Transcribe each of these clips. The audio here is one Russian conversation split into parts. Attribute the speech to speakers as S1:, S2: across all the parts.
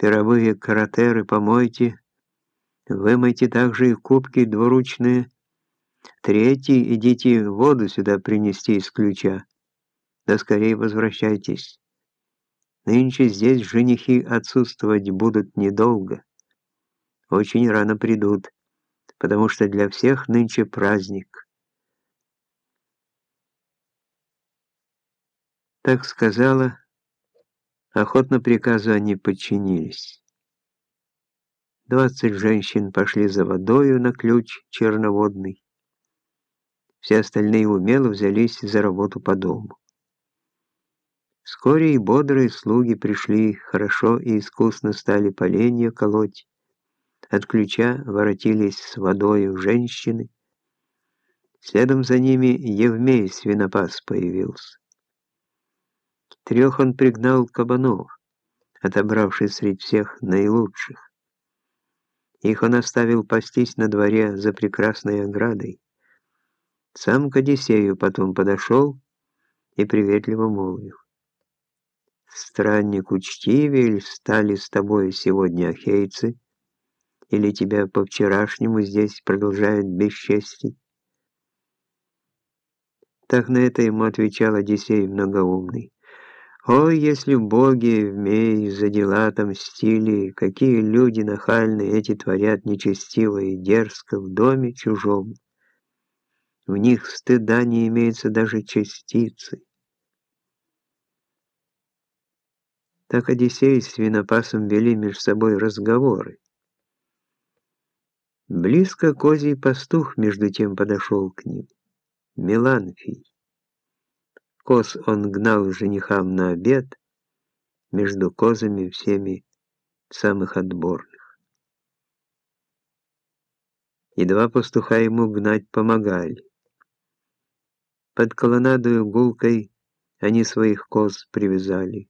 S1: Пировые каратеры помойте, вымойте также и кубки двуручные. Третий, идите воду сюда принести из ключа. Да скорее возвращайтесь. Нынче здесь женихи отсутствовать будут недолго. Очень рано придут, потому что для всех нынче праздник. Так сказала, охотно приказу они подчинились. Двадцать женщин пошли за водою на ключ черноводный. Все остальные умело взялись за работу по дому. Вскоре и бодрые слуги пришли, хорошо и искусно стали поленья колоть. От ключа воротились с водою женщины. Следом за ними Евмей свинопас появился. Трех он пригнал кабанов, отобравший среди всех наилучших. Их он оставил пастись на дворе за прекрасной оградой. Сам к Одиссею потом подошел и приветливо молвил. Странник учтивее стали с тобой сегодня ахейцы, или тебя по-вчерашнему здесь продолжают бесчестить? Так на это ему отвечал Одиссей многоумный. Ой, если боги вмей за дела отомстили, какие люди нахальные эти творят нечестиво и дерзко в доме чужом. В них стыда не имеется даже частицы. Так Одиссей с свинопасом вели между собой разговоры. Близко козий пастух между тем подошел к ним. Меланфий. Коз он гнал женихам на обед, между козами всеми самых отборных. И два пастуха ему гнать помогали. Под колоннадою гулкой они своих коз привязали.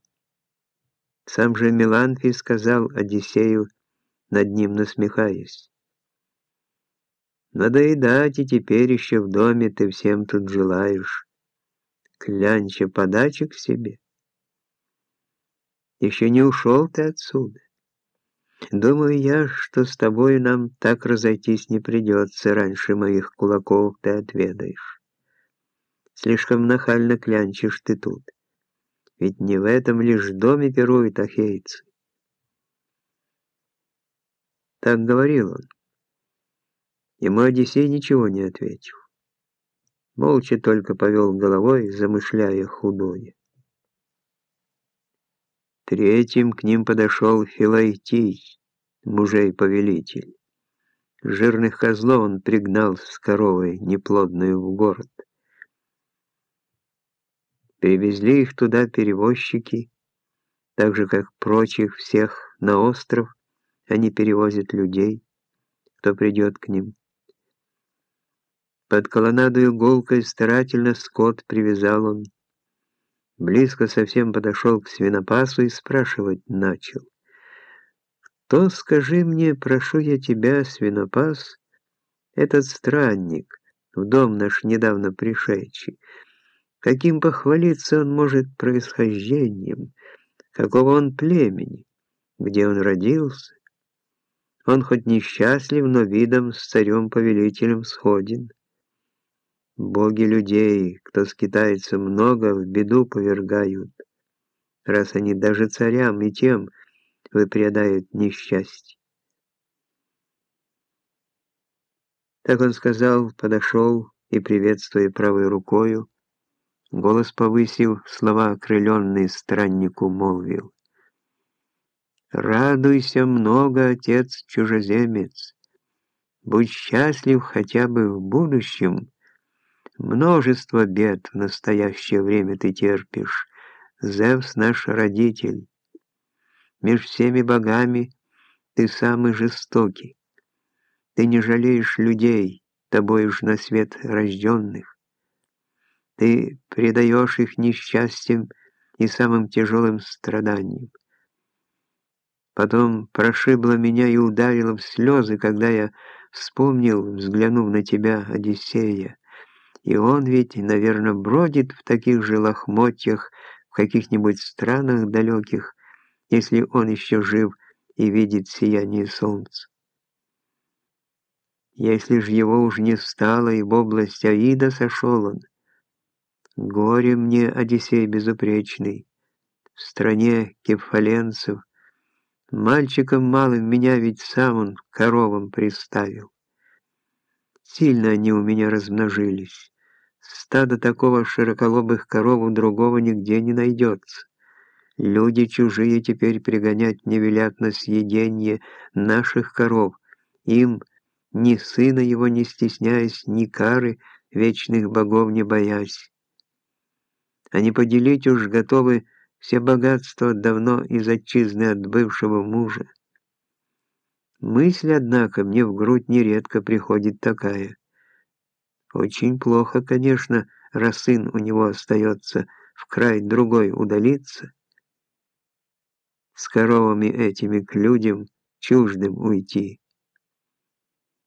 S1: Сам же Меланфий сказал Одиссею, над ним насмехаясь. «Надоедать и теперь еще в доме ты всем тут желаешь. Клянча подачек себе. Еще не ушел ты отсюда. Думаю я, что с тобой нам так разойтись не придется, раньше моих кулаков ты отведаешь. Слишком нахально клянчишь ты тут». Ведь не в этом лишь доме пируют ахейцы. Так говорил он. Ему Одиссей ничего не ответил. Молча только повел головой, замышляя худое. Третьим к ним подошел Филайтий, мужей-повелитель. Жирных козлов он пригнал с коровой неплодную в город. Перевезли их туда перевозчики, так же, как прочих всех на остров, они перевозят людей, кто придет к ним. Под колоннаду иголкой старательно скот привязал он. Близко совсем подошел к свинопасу и спрашивать начал. «Кто, скажи мне, прошу я тебя, свинопас, этот странник, в дом наш недавно пришедший, Каким похвалиться он может происхождением, какого он племени, где он родился. Он хоть несчастлив, но видом с царем-повелителем сходен. Боги людей, кто скитается много, в беду повергают, раз они даже царям и тем выпрядают несчастье. Так он сказал, подошел и, приветствуя правой рукою, Голос повысил, слова окрыленный страннику молвил. «Радуйся много, отец-чужеземец, будь счастлив хотя бы в будущем. Множество бед в настоящее время ты терпишь, Зевс наш родитель. Меж всеми богами ты самый жестокий. Ты не жалеешь людей, тобой уж на свет рожденных. Ты предаешь их несчастьям и самым тяжелым страданиям. Потом прошибло меня и ударило в слезы, когда я вспомнил, взглянув на тебя, Одиссея. И он ведь, наверное, бродит в таких же лохмотьях в каких-нибудь странах далеких, если он еще жив, и видит сияние солнца. Если ж его уж не стало, и в область Аида сошел он, горе мне, Одиссей безупречный, в стране кефаленцев, мальчиком малым меня ведь сам он коровам приставил. Сильно они у меня размножились. Стадо такого широколобых коров у другого нигде не найдется. Люди чужие теперь пригонять не велят на съеденье наших коров. Им, ни сына его не стесняясь, ни кары, вечных богов не боясь. Они поделить уж готовы все богатства давно из отчизны от бывшего мужа. Мысль, однако, мне в грудь нередко приходит такая. Очень плохо, конечно, раз сын у него остается в край другой удалиться, с коровами этими к людям чуждым уйти.